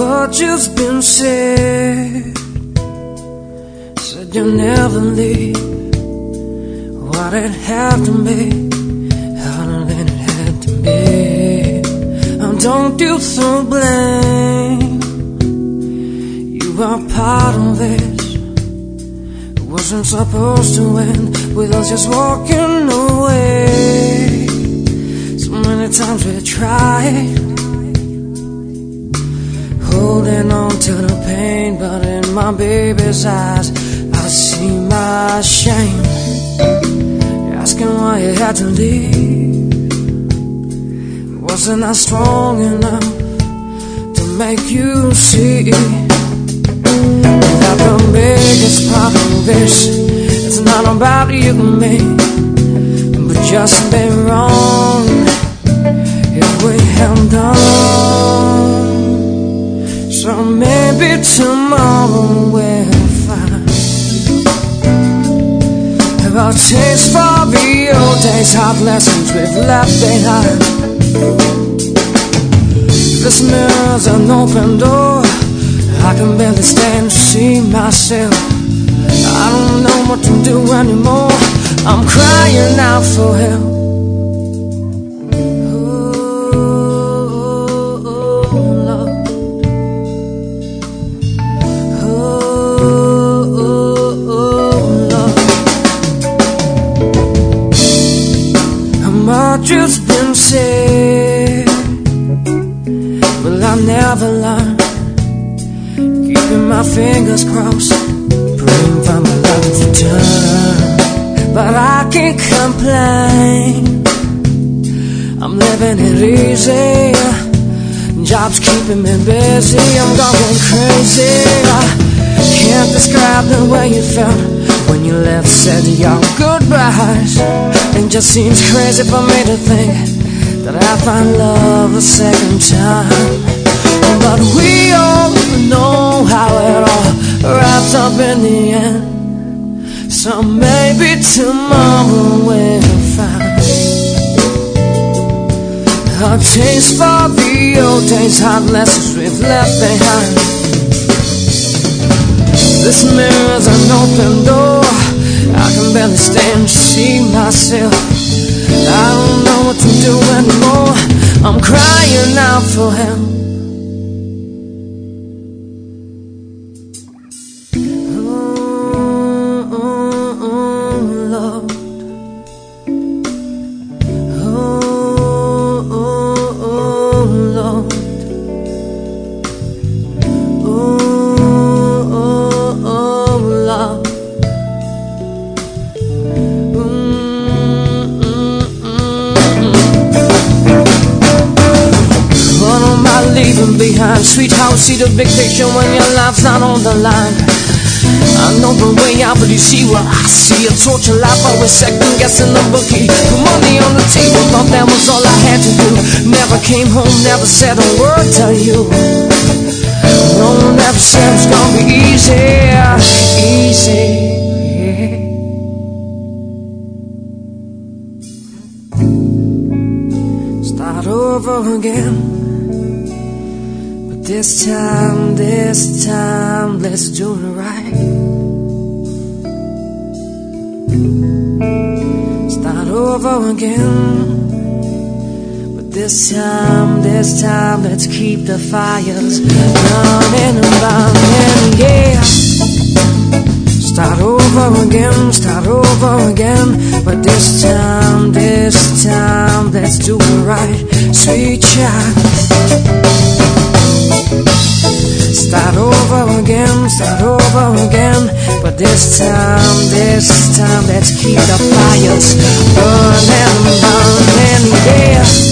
much has been said. Said you'll never leave. What it had to be, harder than it had to be. And don't you throw blame. You are part of this. It wasn't supposed to end with us just walking away. So many times we tried my baby's eyes, I see my shame. Asking why you had to leave. Wasn't I strong enough to make you see that the biggest this is not about you and me, but just be wrong if we held on. Tomorrow we'll find About taste for the old days Hard lessons we've left behind. This mirror's an open door. I can barely stand to see myself. I don't know what to do anymore. I'm crying out for help just been said. Well, I never learned. Keeping my fingers crossed, praying for my love to turn. But I can't complain. I'm living it easy. Job's keeping me busy. I'm going crazy. Can't describe the way you felt when you left. Said your goodbyes. It just seems crazy for me to think that I find love a second time. But we all know how it all wraps up in the end. So maybe tomorrow we'll find a taste for the old days, hard lessons we've left behind. This mirror's an open door. I can barely stand to see myself. I don't know what to do anymore. I'm crying out for help. Sweetheart, see the big picture when your life's not on the line. I know the way out, but you see what I see. A torture life, always second guessing the bookie. Put money on the table, thought that was all I had to do. Never came home, never said a word to you. No one ever said it's gonna be easy, easy. Start over again. This time, this time, let's do it right. Start over again. But this time, this time, let's keep the fires burning and burning, yeah. Start over again, start over again. But this time, this time, let's do it right, sweet child. Start over again, start over again. But this time, this time, let's keep the fires burning, burning, yeah.